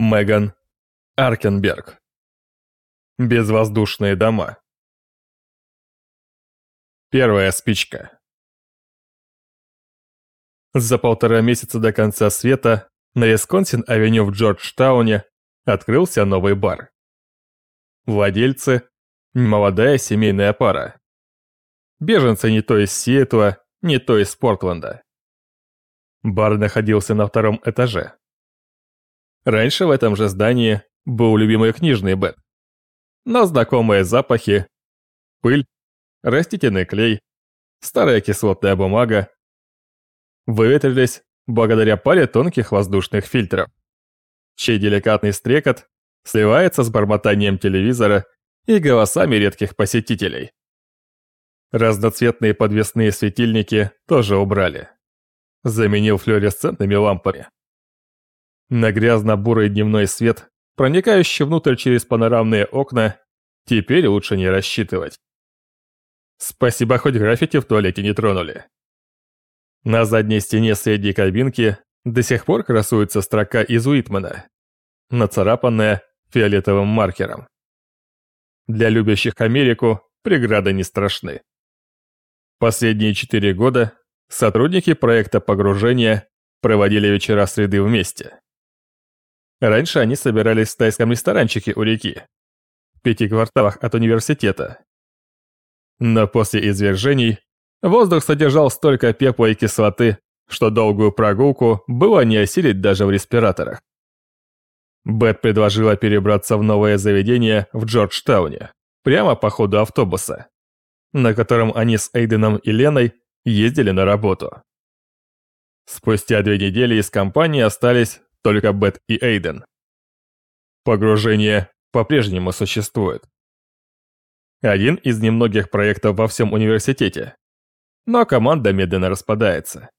Меган Аркенберг. Безвоздушные дома. Первая спичка. За полтора месяца до конца света на Висконсин-авеню в Джорджтауне открылся новый бар. Владельцы – молодая семейная пара. Беженцы не то из Сиэтла, не то из Портленда. Бар находился на втором этаже. Раньше в этом же здании был любимый книжный бет. Но знакомые запахи, пыль, растительный клей, старая кислотная бумага выветрились благодаря паре тонких воздушных фильтров, чей деликатный стрекот сливается с бормотанием телевизора и голосами редких посетителей. Разноцветные подвесные светильники тоже убрали. Заменил флуоресцентными лампами. На грязно-бурый дневной свет, проникающий внутрь через панорамные окна, теперь лучше не рассчитывать. Спасибо, хоть граффити в туалете не тронули. На задней стене средней кабинки до сих пор красуется строка из Уитмана, нацарапанная фиолетовым маркером. Для любящих Америку преграды не страшны. Последние четыре года сотрудники проекта погружения проводили вечера среды вместе. Раньше они собирались в тайском ресторанчике у реки, в пяти кварталах от университета. Но после извержений воздух содержал столько пепла и кислоты, что долгую прогулку было не осилить даже в респираторах. Бет предложила перебраться в новое заведение в Джорджтауне, прямо по ходу автобуса, на котором они с Эйденом и Леной ездили на работу. Спустя две недели из компании остались только Бет и Эйден. Погружение по-прежнему существует. Один из немногих проектов во всем университете. Но команда медленно распадается.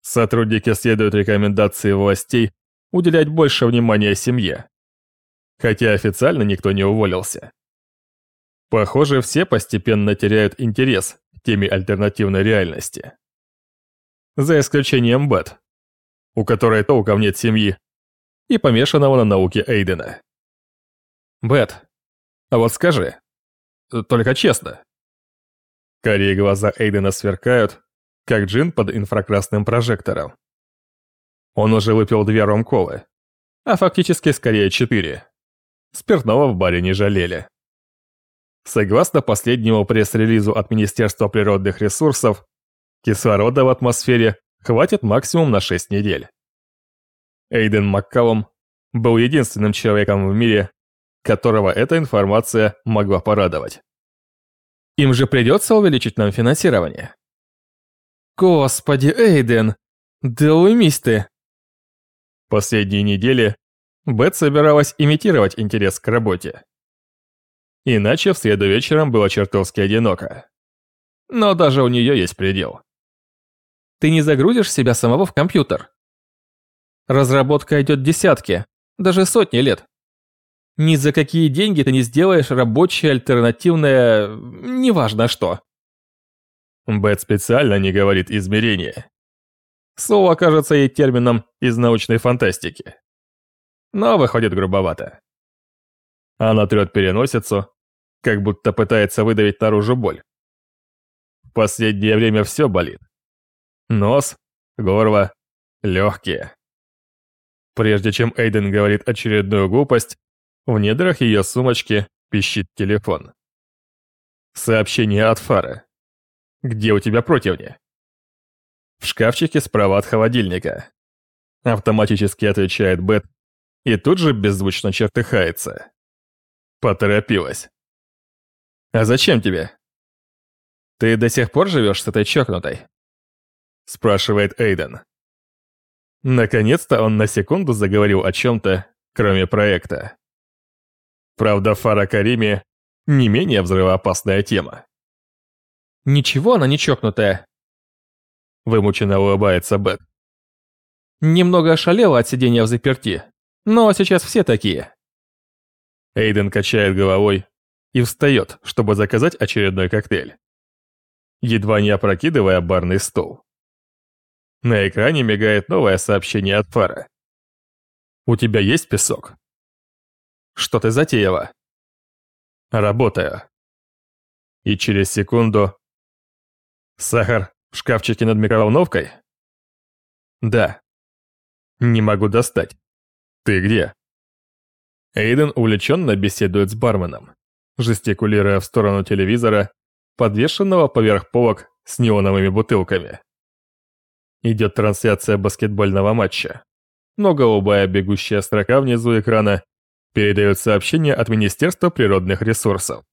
Сотрудники следуют рекомендации властей уделять больше внимания семье. Хотя официально никто не уволился. Похоже, все постепенно теряют интерес к теме альтернативной реальности. За исключением Бет, у которой толком нет семьи, и помешанного на науке Эйдена. Бет, а вот скажи, только честно. Карие глаза Эйдена сверкают, как джин под инфракрасным прожектором. Он уже выпил две ромколы, а фактически скорее четыре. Спиртного в баре не жалели. Согласно последнему пресс-релизу от Министерства природных ресурсов, кислорода в атмосфере хватит максимум на 6 недель. Эйден Маккалум был единственным человеком в мире, которого эта информация могла порадовать. Им же придется увеличить нам финансирование. Господи, Эйден, да уймись ты. Последние недели Бет собиралась имитировать интерес к работе. Иначе в среду вечером было чертовски одиноко. Но даже у нее есть предел. Ты не загрузишь себя самого в компьютер. Разработка идет десятки, даже сотни лет. Ни за какие деньги ты не сделаешь рабочее альтернативное... неважно что. Бет специально не говорит измерение. Слово кажется ей термином из научной фантастики. Но выходит грубовато. Она трет переносицу, как будто пытается выдавить наружу боль. В последнее время все болит. Нос, горло, легкие. Прежде чем Эйден говорит очередную глупость, в недрах ее сумочки пищит телефон. Сообщение от Фары. «Где у тебя противни?» В шкафчике справа от холодильника. Автоматически отвечает Бет и тут же беззвучно чертыхается. Поторопилась. «А зачем тебе?» «Ты до сих пор живешь с этой чокнутой?» Спрашивает Эйден. Наконец-то он на секунду заговорил о чем-то, кроме проекта. Правда, Фара Карими не менее взрывоопасная тема. «Ничего она не чокнутая», — вымученно улыбается Бет. «Немного ошалела от сидения в заперти, но сейчас все такие». Эйден качает головой и встает, чтобы заказать очередной коктейль, едва не опрокидывая барный стол. На экране мигает новое сообщение от Фара. У тебя есть песок? Что ты затеяла? Работаю. И через секунду... Сахар в шкафчике над микроволновкой? Да. Не могу достать. Ты где? Эйден увлеченно беседует с барменом, жестикулируя в сторону телевизора, подвешенного поверх полок с неоновыми бутылками. Идет трансляция баскетбольного матча, но голубая бегущая строка внизу экрана передает сообщение от Министерства природных ресурсов.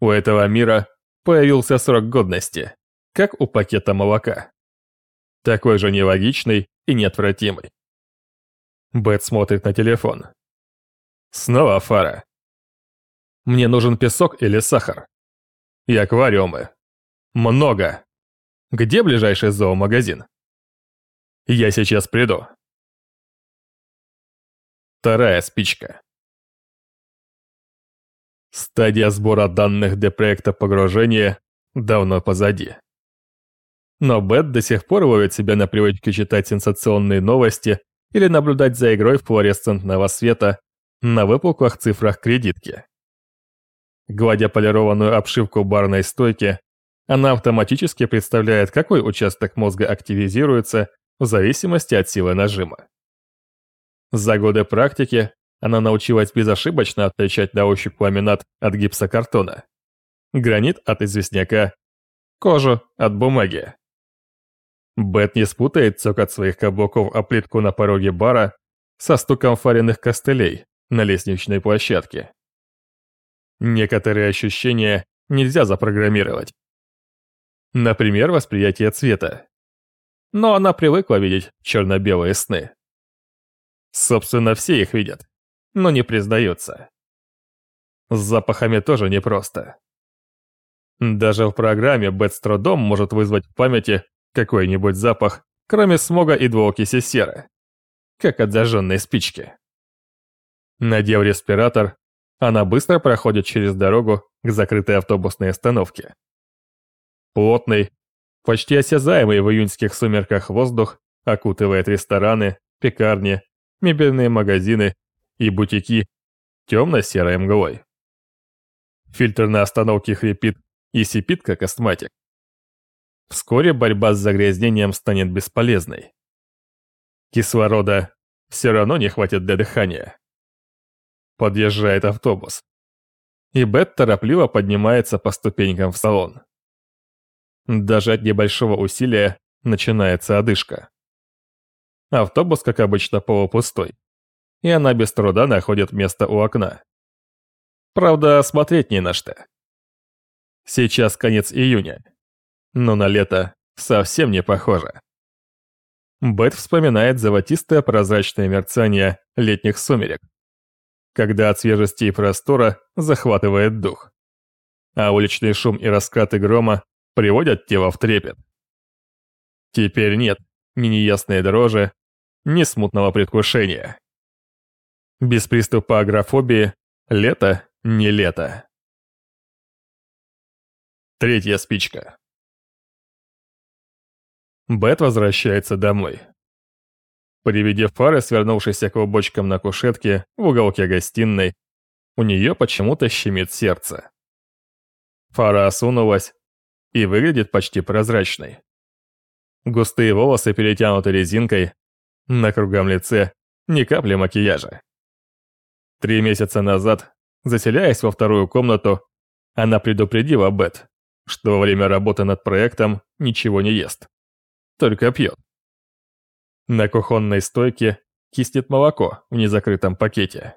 У этого мира появился срок годности, как у пакета молока. Такой же нелогичный и неотвратимый. Бет смотрит на телефон. Снова фара. Мне нужен песок или сахар. И аквариумы. Много. Где ближайший зоомагазин? Я сейчас приду. Вторая спичка. Стадия сбора данных для проекта погружения давно позади. Но Бет до сих пор ловит себя на привычке читать сенсационные новости или наблюдать за игрой флуоресцентного света на выпуклых цифрах кредитки. Гладя полированную обшивку барной стойки, она автоматически представляет, какой участок мозга активизируется в зависимости от силы нажима. За годы практики она научилась безошибочно отличать на ощупь ламинат от гипсокартона, гранит от известняка, кожу от бумаги. Бет не спутает цокот своих каблуков о плитку на пороге бара со стуком фаренных костылей на лестничной площадке. Некоторые ощущения нельзя запрограммировать. Например, восприятие цвета. Но она привыкла видеть черно-белые сны. Собственно, все их видят, но не признаются. С запахами тоже непросто. Даже в программе Бет с трудом может вызвать в памяти какой-нибудь запах, кроме смога и двуокиси серы, как от зажженной спички. Надев респиратор, она быстро проходит через дорогу к закрытой автобусной остановке. Плотный, почти осязаемый в июньских сумерках воздух окутывает рестораны, пекарни, мебельные магазины и бутики темно-серой мглой. Фильтр на остановке хрипит и сипит, как астматик. Вскоре борьба с загрязнением станет бесполезной. Кислорода все равно не хватит для дыхания. Подъезжает автобус. И Бет торопливо поднимается по ступенькам в салон. Даже от небольшого усилия начинается одышка. Автобус, как обычно, полупустой. И она без труда находит место у окна. Правда, смотреть не на что. Сейчас конец июня. Но на лето совсем не похоже. Бет вспоминает золотистое прозрачное мерцание летних сумерек, когда от свежести и простора захватывает дух. А уличный шум и раскаты грома приводят тело в трепет. Теперь нет ни неясной дрожи, ни смутного предвкушения. Без приступа агрофобии лето не лето. Третья спичка. Бет возвращается домой. Приведев фары, свернувшейся клубочком на кушетке в уголке гостиной, у нее почему-то щемит сердце. Фара осунулась, и выглядит почти прозрачной. Густые волосы перетянуты резинкой, на кругом лице ни капли макияжа. Три месяца назад, заселяясь во вторую комнату, она предупредила Бет, что во время работы над проектом ничего не ест, только пьет. На кухонной стойке киснет молоко в незакрытом пакете.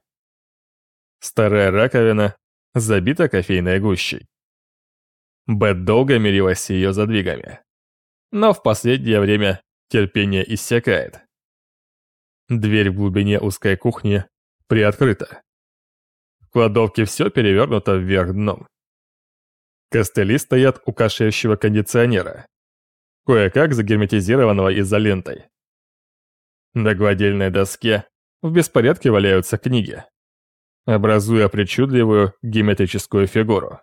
Старая раковина забита кофейной гущей. Бет долго мирилась с ее задвигами. Но в последнее время терпение иссякает. Дверь в глубине узкой кухни приоткрыта. В кладовке все перевернуто вверх дном. Костыли стоят у кашляющего кондиционера, кое-как загерметизированного изолентой. На гладильной доске в беспорядке валяются книги, образуя причудливую геометрическую фигуру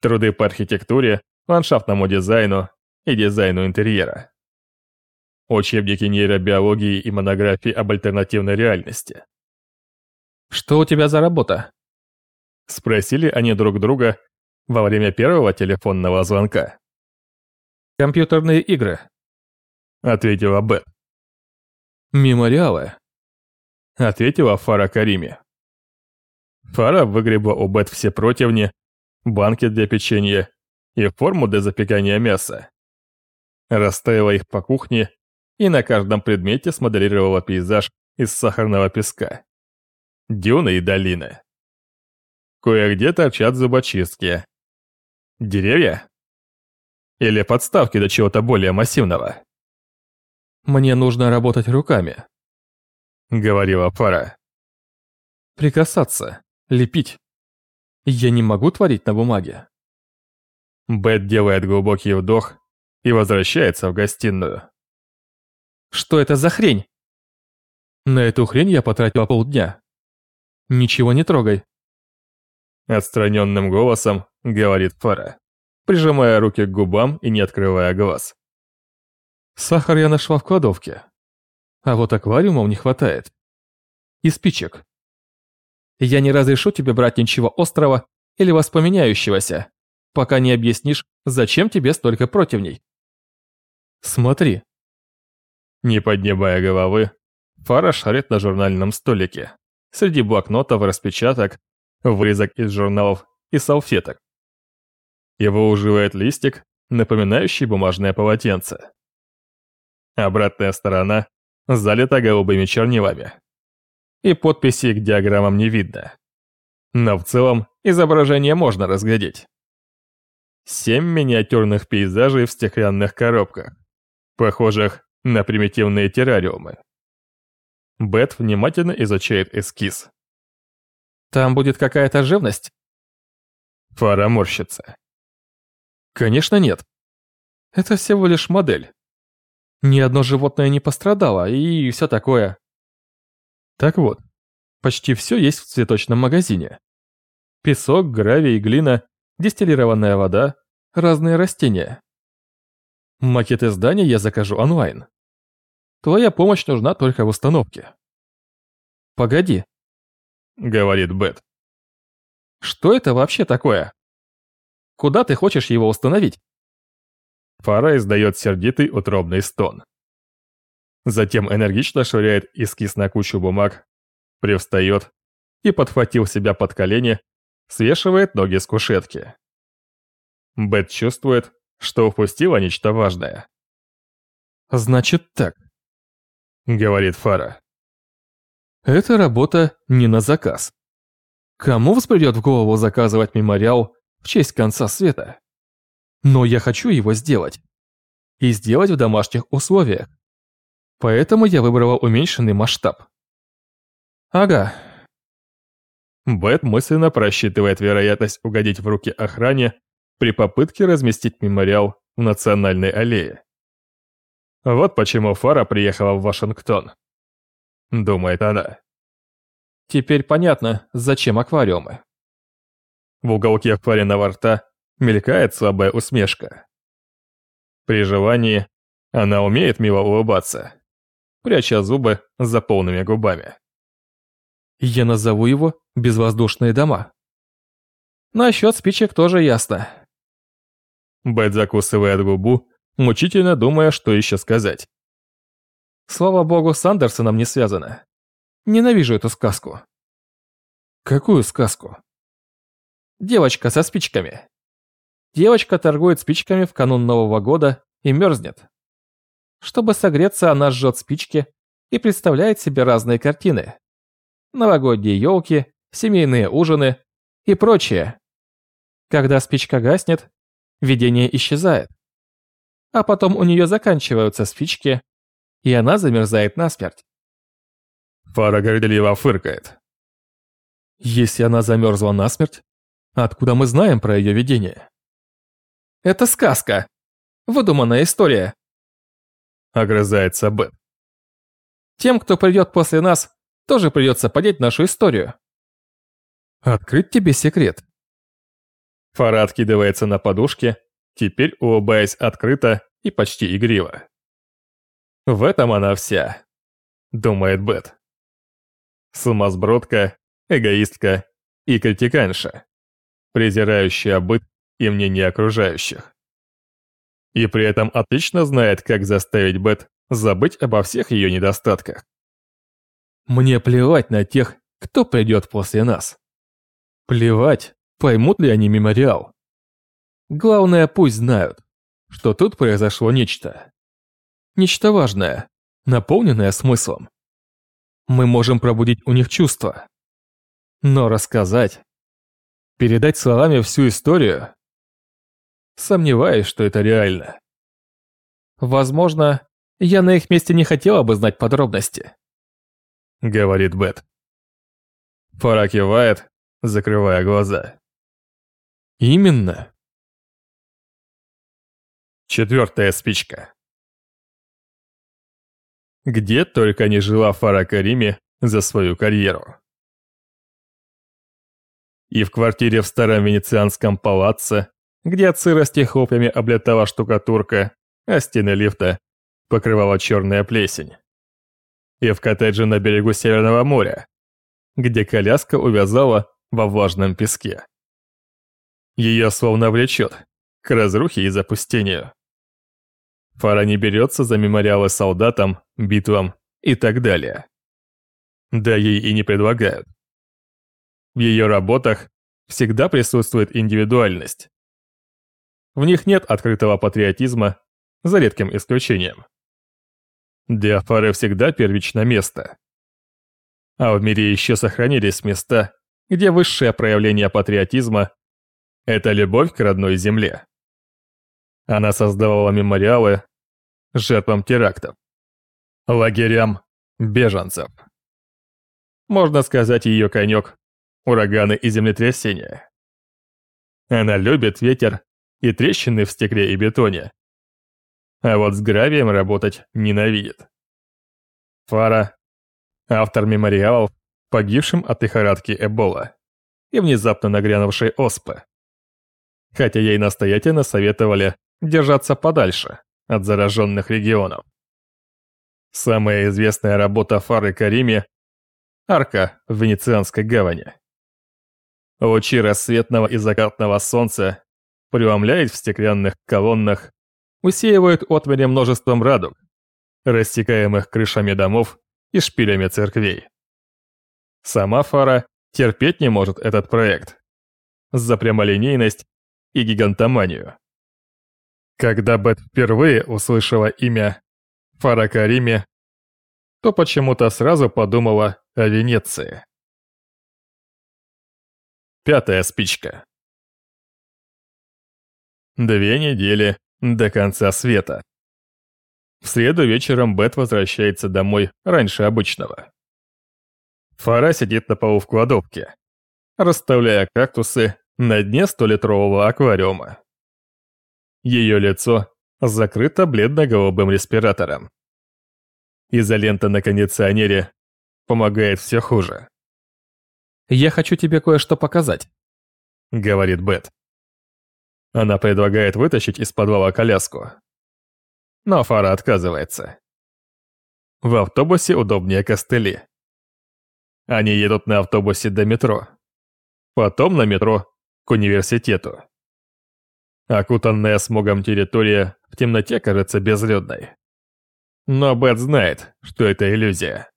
труды по архитектуре, ландшафтному дизайну и дизайну интерьера. учебники нейробиологии и монографии об альтернативной реальности. «Что у тебя за работа?» Спросили они друг друга во время первого телефонного звонка. «Компьютерные игры», — ответила Бет. «Мемориалы», — ответила Фара Кариме. Фара выгребла у Бет все противни, банки для печенья и форму для запекания мяса. Расставила их по кухне и на каждом предмете смоделировала пейзаж из сахарного песка. Дюны и долины. Кое-где торчат зубочистки. Деревья? Или подставки до чего-то более массивного? «Мне нужно работать руками», — говорила пара. «Прикасаться, лепить. Я не могу творить на бумаге». Бет делает глубокий вдох и возвращается в гостиную. Что это за хрень? На эту хрень я потратила полдня. Ничего не трогай. Отстраненным голосом говорит Фара, прижимая руки к губам и не открывая глаз. Сахар я нашла в кладовке. А вот аквариумов не хватает. И спичек. Я не разрешу тебе брать ничего острого или воспламеняющегося, пока не объяснишь, зачем тебе столько противней. Смотри, не поднимая головы, Фара шарит на журнальном столике, среди блокнотов, распечаток, вырезок из журналов и салфеток. Его уживает листик, напоминающий бумажное полотенце. Обратная сторона залита голубыми чернилами. И подписи к диаграммам не видно. Но в целом изображение можно разглядеть. Семь миниатюрных пейзажей в стеклянных коробках, похожих на примитивные террариумы. Бет внимательно изучает эскиз. «Там будет какая-то живность?» Фара морщится. «Конечно нет. Это всего лишь модель. Ни одно животное не пострадало, и все такое. Так вот, почти все есть в цветочном магазине. Песок, гравий, глина, дистиллированная вода, разные растения. Макеты здания я закажу онлайн. Твоя помощь нужна только в установке. Погоди, говорит Бет. Что это вообще такое? Куда ты хочешь его установить? Фара издает сердитый утробный стон. Затем энергично швыряет эскиз на кучу бумаг, привстает и, подхватив себя под колени, свешивает ноги с кушетки. Бет чувствует, что упустила нечто важное. «Значит так», — говорит Фара. «Это работа не на заказ. Кому взбредет в голову заказывать мемориал в честь конца света? Но я хочу его сделать. И сделать в домашних условиях. Поэтому я выбрала уменьшенный масштаб. Ага. Бет мысленно просчитывает вероятность угодить в руки охране при попытке разместить мемориал в Национальной аллее. Вот почему Фара приехала в Вашингтон. Думает она. Теперь понятно, зачем аквариумы. В уголке аквариумного рта мелькает слабая усмешка. При желании она умеет мило улыбаться, пряча зубы за полными губами. Я назову его «Безвоздушные дома». Насчет спичек тоже ясно. Бет закусывает губу, мучительно думая, что еще сказать. Слава богу, с Андерсоном не связано. Ненавижу эту сказку. Какую сказку? Девочка со спичками. Девочка торгует спичками в канун Нового года и мерзнет. Чтобы согреться, она жжет спички и представляет себе разные картины. Новогодние елки, семейные ужины и прочее. Когда спичка гаснет, видение исчезает. А потом у нее заканчиваются спички, и она замерзает насмерть. Фара горделиво фыркает. Если она замерзла насмерть, откуда мы знаем про ее видение? Это сказка. Выдуманная история. Огрызается Бет. Тем, кто придет после нас, тоже придется подеть нашу историю. Открыть тебе секрет. Фара откидывается на подушке, теперь улыбаясь открыто и почти игриво. В этом она вся, думает Бет. Сумасбродка, эгоистка и критиканша, презирающая быт и мнение окружающих. И при этом отлично знает, как заставить Бет забыть обо всех ее недостатках. Мне плевать на тех, кто придет после нас. Плевать, поймут ли они мемориал. Главное, пусть знают, что тут произошло нечто. Нечто важное, наполненное смыслом. Мы можем пробудить у них чувства. Но рассказать, передать словами всю историю, сомневаюсь, что это реально. Возможно, я на их месте не хотела бы знать подробности. Говорит Бет. Фара кивает, закрывая глаза. Именно. Четвертая спичка. Где только не жила Фара Кариме за свою карьеру. И в квартире в старом венецианском палаце, где от сырости хлопьями облетала штукатурка, а стены лифта покрывала черная плесень. И в коттедже на берегу Северного моря, где коляска увязала во влажном песке. Ее словно влечет к разрухе и запустению. Фара не берется за мемориалы солдатам, битвам и так далее. Да ей и не предлагают. В ее работах всегда присутствует индивидуальность. В них нет открытого патриотизма, за редким исключением. Для Фары всегда первично место. А в мире еще сохранились места, где высшее проявление патриотизма – это любовь к родной земле. Она создавала мемориалы жертвам терактов, лагерям беженцев. Можно сказать, ее конек – ураганы и землетрясения. Она любит ветер и трещины в стекле и бетоне. А вот с гравием работать ненавидит. Фара – автор мемориалов погибшим от лихорадки Эбола и внезапно нагрянувшей оспы. Хотя ей настоятельно советовали держаться подальше от зараженных регионов. Самая известная работа Фары Карими – арка в Венецианской гавани. Лучи рассветного и закатного солнца преломляют в стеклянных колоннах, усеивают отмели множеством радуг, рассекаемых крышами домов и шпилями церквей. Сама Фара терпеть не может этот проект. За прямолинейность и гигантоманию. Когда Бет впервые услышала имя Фара Кариме, то почему-то сразу подумала о Венеции. Пятая спичка. Две недели до конца света. В среду вечером Бет возвращается домой раньше обычного. Фара сидит на полу в кладовке, расставляя кактусы на дне 100-литрового аквариума. Ее лицо закрыто бледно-голубым респиратором. Изолента на кондиционере помогает все хуже. «Я хочу тебе кое-что показать», — говорит Бет. Она предлагает вытащить из подвала коляску. Но Фара отказывается. В автобусе удобнее костыли. Они едут на автобусе до метро. Потом на метро к университету. Окутанная смогом территория в темноте кажется безлюдной. Но Бет знает, что это иллюзия.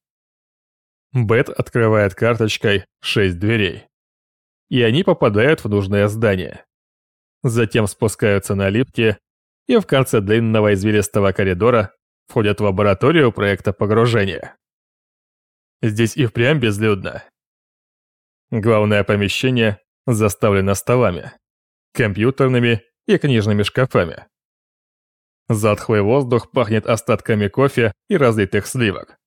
Бет открывает карточкой шесть дверей. И они попадают в нужное здание. Затем спускаются на лифте и в конце длинного извилистого коридора входят в лабораторию проекта погружения. Здесь и впрямь безлюдно. Главное помещение заставлено столами, компьютерными и книжными шкафами. Затхлый воздух пахнет остатками кофе и разлитых сливок.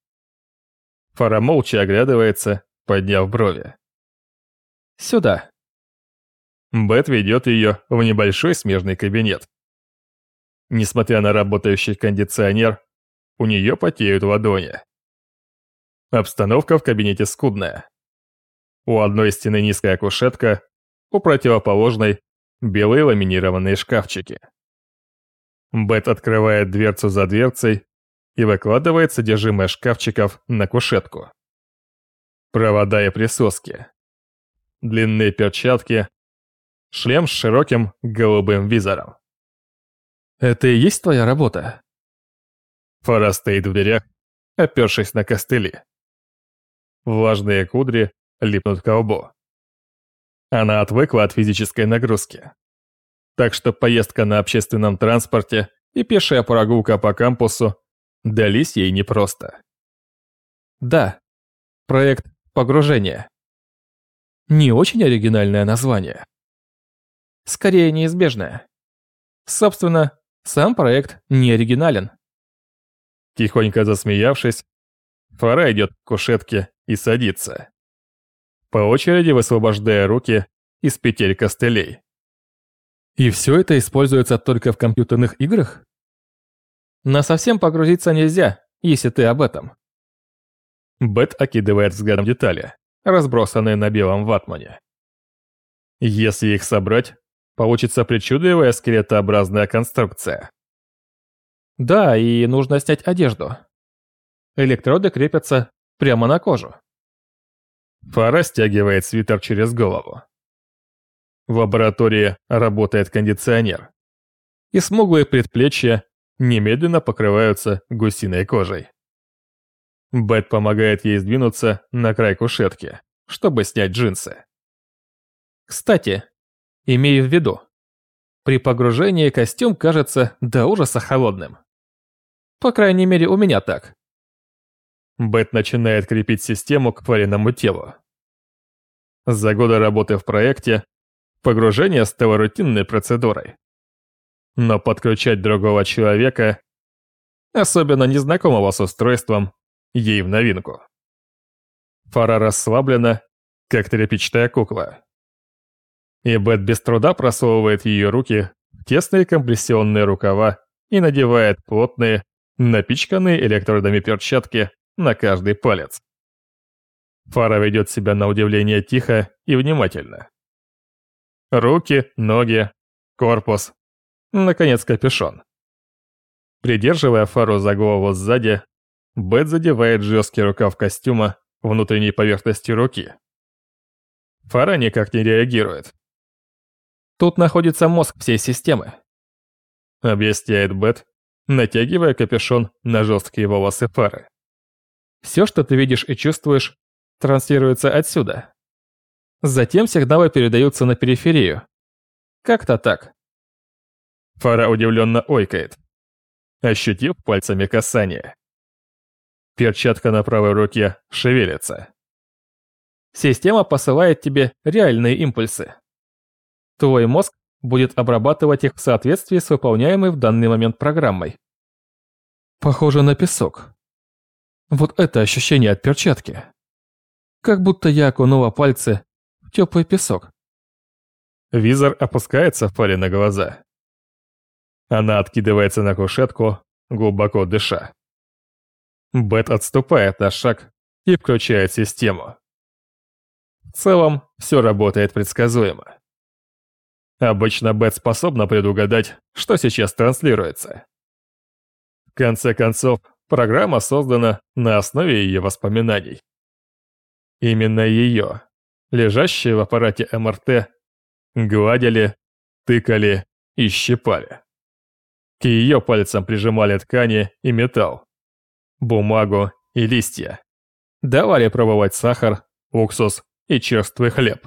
Фара молча оглядывается, подняв брови. «Сюда». Бет ведет ее в небольшой смежный кабинет. Несмотря на работающий кондиционер, у нее потеют ладони. Обстановка в кабинете скудная. У одной стены низкая кушетка, у противоположной белые ламинированные шкафчики. Бет открывает дверцу за дверцей и выкладывает содержимое шкафчиков на кушетку. Провода и присоски. Длинные перчатки. Шлем с широким голубым визором. «Это и есть твоя работа?» Фара стоит в дверях, опершись на костыли. Влажные кудри липнут к лбу. Она отвыкла от физической нагрузки. Так что поездка на общественном транспорте и пешая прогулка по кампусу дались ей непросто. Да, проект «Погружение». Не очень оригинальное название. Скорее неизбежное. Собственно, сам проект не оригинален. Тихонько засмеявшись, Фара идет к кушетке и садится. По очереди высвобождая руки из петель костылей. И все это используется только в компьютерных играх? На совсем погрузиться нельзя, если ты об этом. Бет окидывает взглядом детали, разбросанные на белом ватмане. Если их собрать, получится причудливая скелетообразная конструкция. Да, и нужно снять одежду. Электроды крепятся прямо на кожу. Фара стягивает свитер через голову. В лаборатории работает кондиционер. И смуглые предплечья немедленно покрываются гусиной кожей. Бет помогает ей сдвинуться на край кушетки, чтобы снять джинсы. Кстати, имей в виду, при погружении костюм кажется до ужаса холодным. По крайней мере, у меня так. Бет начинает крепить систему к тваринному телу. За годы работы в проекте погружение стало рутинной процедурой. Но подключать другого человека, особенно незнакомого с устройством, ей в новинку. Фара расслаблена, как тряпичная кукла. И Бет без труда просовывает ее руки в тесные компрессионные рукава и надевает плотные, напичканные электродами перчатки на каждый палец. Фара ведет себя на удивление тихо и внимательно. Руки, ноги, корпус, наконец капюшон. Придерживая Фару за голову сзади, Бет задевает жесткий рукав костюма внутренней поверхностью руки. Фара никак не реагирует. Тут находится мозг всей системы. Объясняет Бет, натягивая капюшон на жесткие волосы Фары. Все, что ты видишь и чувствуешь, транслируется отсюда. Затем сигналы передаются на периферию. Как-то так. Фара удивленно ойкает, ощутив пальцами касание. Перчатка на правой руке шевелится. Система посылает тебе реальные импульсы. Твой мозг будет обрабатывать их в соответствии с выполняемой в данный момент программой. Похоже на песок. Вот это ощущение от перчатки. Как будто я окунула пальцы в теплый песок. Визор опускается в паре на глаза. Она откидывается на кушетку, глубоко дыша. Бет отступает на шаг и включает систему. В целом, все работает предсказуемо. Обычно Бет способна предугадать, что сейчас транслируется. В конце концов, Программа создана на основе ее воспоминаний. Именно ее, лежащие в аппарате МРТ, гладили, тыкали и щипали. К ее пальцам прижимали ткани и металл, бумагу и листья. Давали пробовать сахар, уксус и черствый хлеб.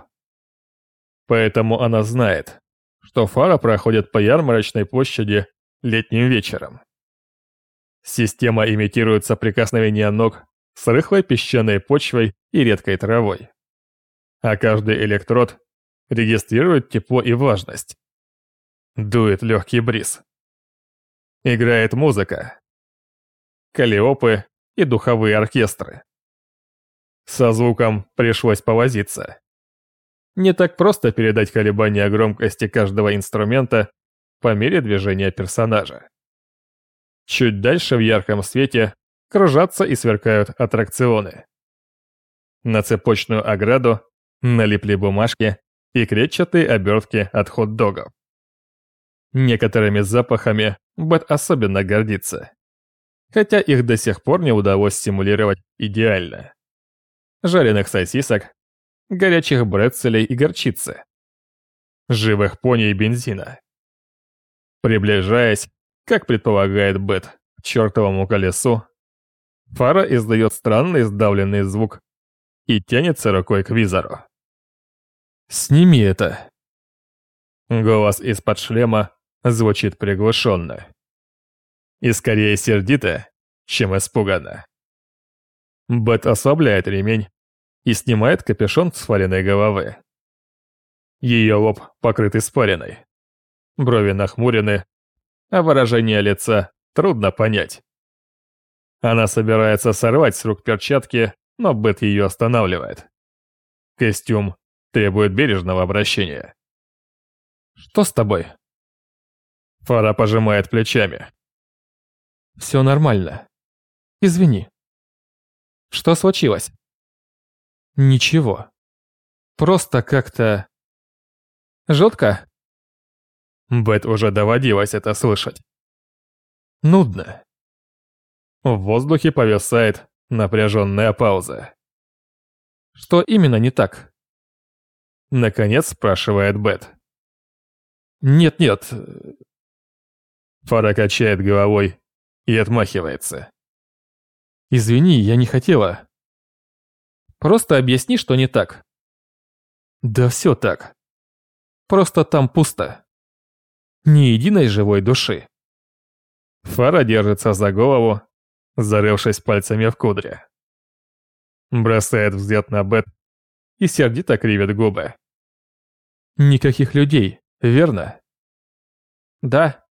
Поэтому она знает, что фара проходит по ярмарочной площади летним вечером. Система имитирует соприкосновение ног с рыхлой песчаной почвой и редкой травой. А каждый электрод регистрирует тепло и влажность. Дует легкий бриз. Играет музыка. Калиопы и духовые оркестры. Со звуком пришлось повозиться. Не так просто передать колебания громкости каждого инструмента по мере движения персонажа. Чуть дальше в ярком свете кружатся и сверкают аттракционы. На цепочную ограду налипли бумажки и клетчатые обертки от хот-догов. Некоторыми запахами Бет особенно гордится. хотя их до сих пор не удалось симулировать идеально. Жареных сосисок, горячих брецелей и горчицы, живых пони и бензина. Приближаясь, как предполагает Бет, к чертовому колесу, Фара издает странный сдавленный звук и тянется рукой к визору. «Сними это!» Голос из-под шлема звучит приглушенно. И скорее сердито, чем испуганно. Бет ослабляет ремень и снимает капюшон с сваленной головы. Ее лоб покрыт испариной. Брови нахмурены, а выражение лица трудно понять. Она собирается сорвать с рук перчатки, но Бет ее останавливает. Костюм требует бережного обращения. «Что с тобой?» Фара пожимает плечами. «Все нормально. Извини». «Что случилось?» «Ничего. Просто как-то...» «Жутко?» Бет уже доводилось это слышать. Нудно. В воздухе повисает напряженная пауза. Что именно не так? Наконец спрашивает Бет. Нет-нет. Фара качает головой и отмахивается. Извини, я не хотела. Просто объясни, что не так. Да все так. Просто там пусто. Ни единой живой души. Фара держится за голову, зарывшись пальцами в кудре. Бросает взгляд на Бет и сердито кривит губы. Никаких людей, верно? Да,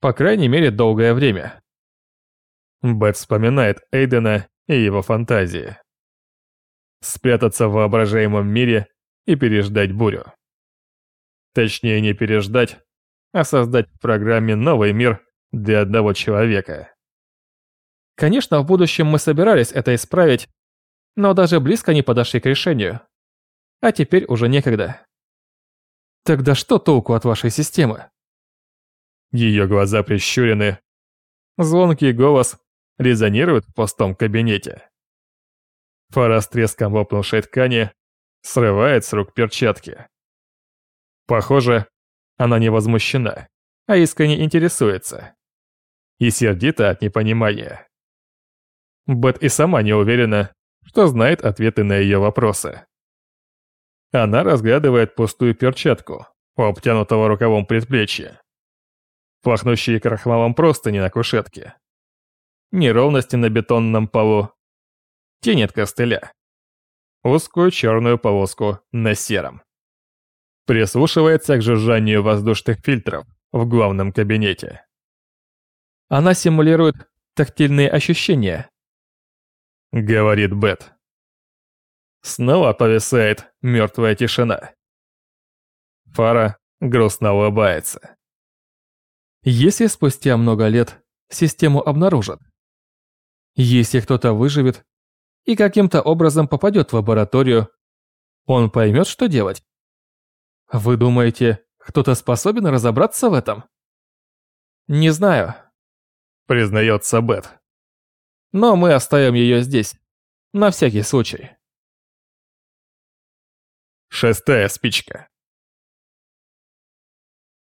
по крайней мере, долгое время. Бет вспоминает Эйдена и его фантазии. Спрятаться в воображаемом мире и переждать бурю. Точнее, не переждать, а создать в программе новый мир для одного человека. Конечно, в будущем мы собирались это исправить, но даже близко не подошли к решению. А теперь уже некогда. Тогда что толку от вашей системы? Ее глаза прищурены. Звонкий голос резонирует в пустом кабинете. Фара с треском лопнувшей ткани срывает с рук перчатки. Похоже, она не возмущена, а искренне интересуется. И сердита от непонимания. Бет и сама не уверена, что знает ответы на ее вопросы. Она разглядывает пустую перчатку у обтянутого рукавом предплечья. Пахнущие крахмалом простыни на кушетке. Неровности на бетонном полу. Тень от костыля. Узкую черную полоску на сером. Прислушивается к жужжанию воздушных фильтров в главном кабинете. Она симулирует тактильные ощущения, говорит Бет. Снова повисает мертвая тишина. Фара грустно улыбается. Если спустя много лет систему обнаружат, если кто-то выживет и каким-то образом попадет в лабораторию, он поймет, что делать. Вы думаете, кто-то способен разобраться в этом? Не знаю, признается Бет. Но мы оставим ее здесь, на всякий случай. Шестая спичка.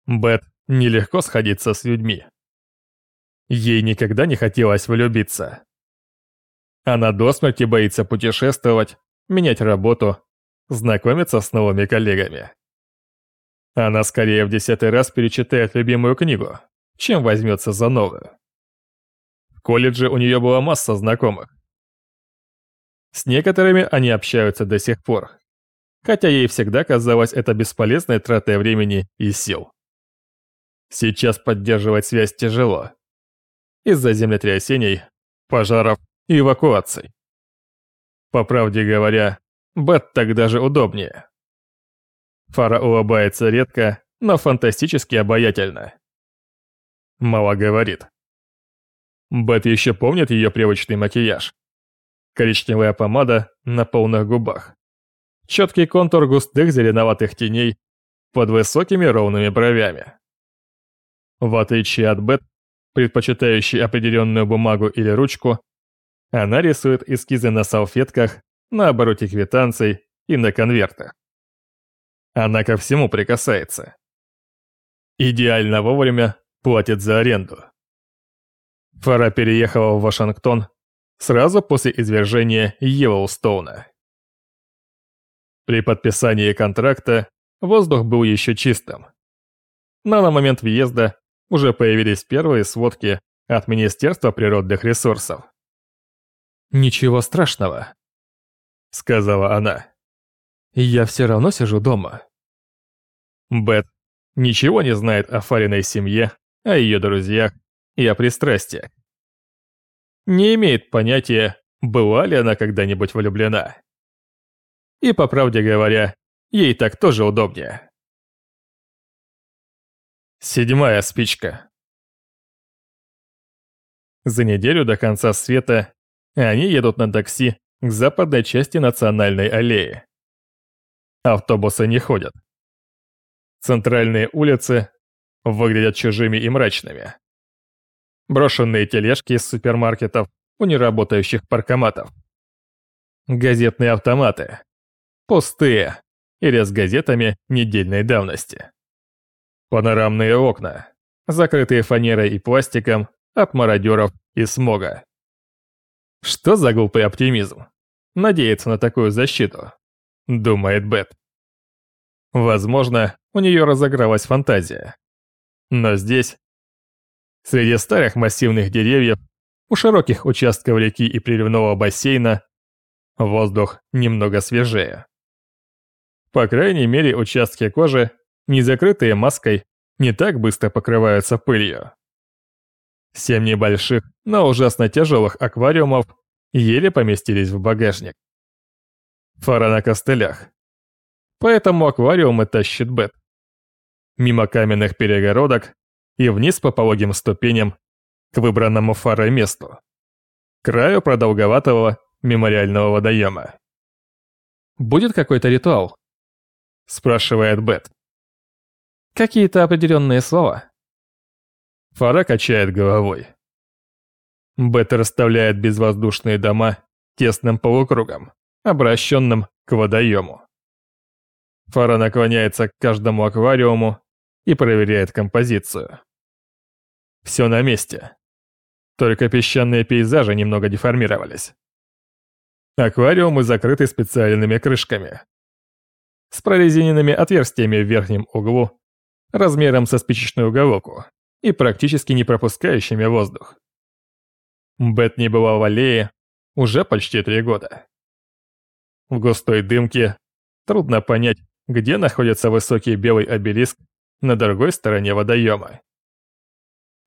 Бет нелегко сходиться с людьми. Ей никогда не хотелось влюбиться. Она до смерти боится путешествовать, менять работу, знакомиться с новыми коллегами. Она скорее в десятый раз перечитает любимую книгу, чем возьмется за новую колледже у нее была масса знакомых. С некоторыми они общаются до сих пор, хотя ей всегда казалось это бесполезной тратой времени и сил. Сейчас поддерживать связь тяжело. Из-за землетрясений, пожаров и эвакуаций. По правде говоря, Бет так даже удобнее. Фара улыбается редко, но фантастически обаятельно. Мало говорит. Бет еще помнит ее привычный макияж. Коричневая помада на полных губах. Четкий контур густых зеленоватых теней под высокими ровными бровями. В отличие от Бет, предпочитающий определенную бумагу или ручку, она рисует эскизы на салфетках, на обороте квитанций и на конвертах. Она ко всему прикасается. Идеально вовремя платит за аренду. Фара переехала в Вашингтон сразу после извержения Йеллоустоуна. При подписании контракта воздух был еще чистым. Но на момент въезда уже появились первые сводки от Министерства природных ресурсов. «Ничего страшного», — сказала она. «Я все равно сижу дома». Бет ничего не знает о Фариной семье, о ее друзьях и о пристрастиях. Не имеет понятия, была ли она когда-нибудь влюблена. И, по правде говоря, ей так тоже удобнее. Седьмая спичка. За неделю до конца света они едут на такси к западной части национальной аллеи. Автобусы не ходят. Центральные улицы выглядят чужими и мрачными. Брошенные тележки из супермаркетов у неработающих паркоматов. Газетные автоматы. Пустые или с газетами недельной давности. Панорамные окна, закрытые фанерой и пластиком от мародеров и смога. Что за глупый оптимизм? Надеяться на такую защиту, думает Бет. Возможно, у нее разыгралась фантазия. Но здесь, среди старых массивных деревьев, у широких участков реки и приливного бассейна, воздух немного свежее. По крайней мере, участки кожи не закрытые маской, не так быстро покрываются пылью. Семь небольших, но ужасно тяжелых аквариумов еле поместились в багажник. Фара на костылях. Поэтому аквариумы тащит Бет. Мимо каменных перегородок и вниз по пологим ступеням к выбранному фарой месту. Краю продолговатого мемориального водоема. «Будет какой-то ритуал?» спрашивает Бет. Какие-то определенные слова. Фара качает головой. Бет расставляет безвоздушные дома тесным полукругом, обращенным к водоему. Фара наклоняется к каждому аквариуму и проверяет композицию. Все на месте. Только песчаные пейзажи немного деформировались. Аквариумы закрыты специальными крышками. С прорезиненными отверстиями в верхнем углу размером со спичечную головку и практически не пропускающими воздух. Бет не была в аллее уже почти три года. В густой дымке трудно понять, где находится высокий белый обелиск на другой стороне водоема.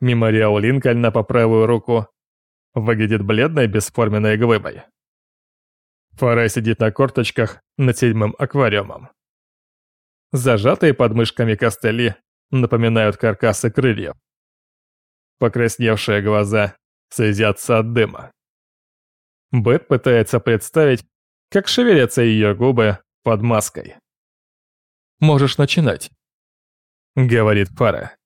Мемориал Линкольна по правую руку выглядит бледной бесформенной глыбой. Фара сидит на корточках над седьмым аквариумом. Зажатые под мышками костыли напоминают каркасы крыльев. Покрасневшие глаза слезятся от дыма. Бет пытается представить, как шевелятся ее губы под маской. «Можешь начинать», — говорит Фара.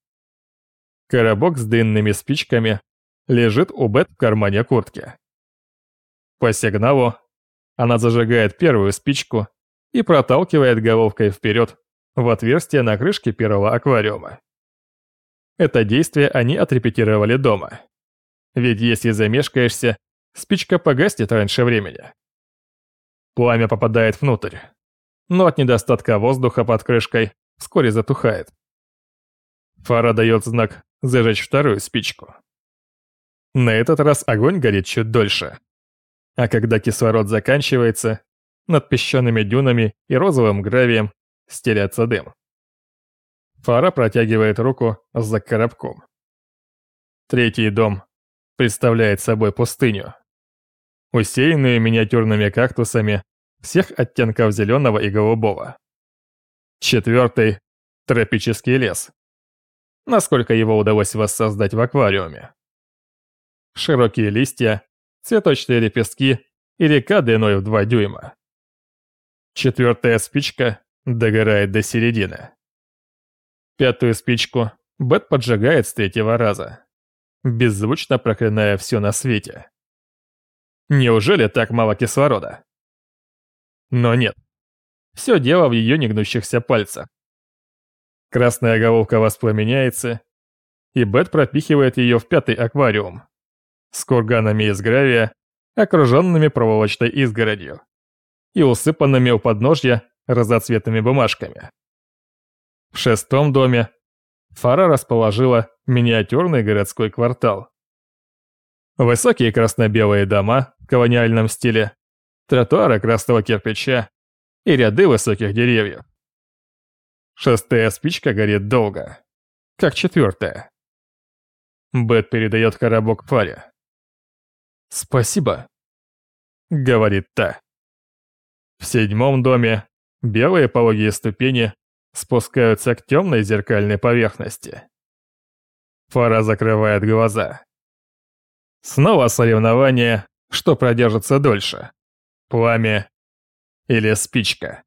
Коробок с длинными спичками лежит у Бет в кармане куртки. По сигналу она зажигает первую спичку и проталкивает головкой вперед в отверстие на крышке первого аквариума. Это действие они отрепетировали дома. Ведь если замешкаешься, спичка погаснет раньше времени. Пламя попадает внутрь, но от недостатка воздуха под крышкой вскоре затухает. Фара дает знак зажечь вторую спичку. На этот раз огонь горит чуть дольше. А когда кислород заканчивается, над песчаными дюнами и розовым гравием стелется дым. Фара протягивает руку за коробком. Третий дом представляет собой пустыню, усеянную миниатюрными кактусами всех оттенков зеленого и голубого. Четвертый – тропический лес, насколько его удалось воссоздать в аквариуме. Широкие листья, цветочные лепестки и река длиной в 2 дюйма. Четвертая спичка Догорает до середины. Пятую спичку Бет поджигает с третьего раза. беззвучно проклиная все на свете. Неужели так мало кислорода? Но нет. Все дело в ее негнущихся пальцах. Красная головка воспламеняется, и Бет пропихивает ее в пятый аквариум с курганами из гравия, окруженными проволочной изгородью и усыпанными у подножья разноцветными бумажками. В шестом доме Фара расположила миниатюрный городской квартал. Высокие красно-белые дома в колониальном стиле, тротуары красного кирпича и ряды высоких деревьев. Шестая спичка горит долго, как четвертая. Бет передает коробок Фаре. «Спасибо», — говорит та. В седьмом доме белые пологие ступени спускаются к темной зеркальной поверхности. Фара закрывает глаза. Снова соревнование, что продержится дольше. Пламя или спичка.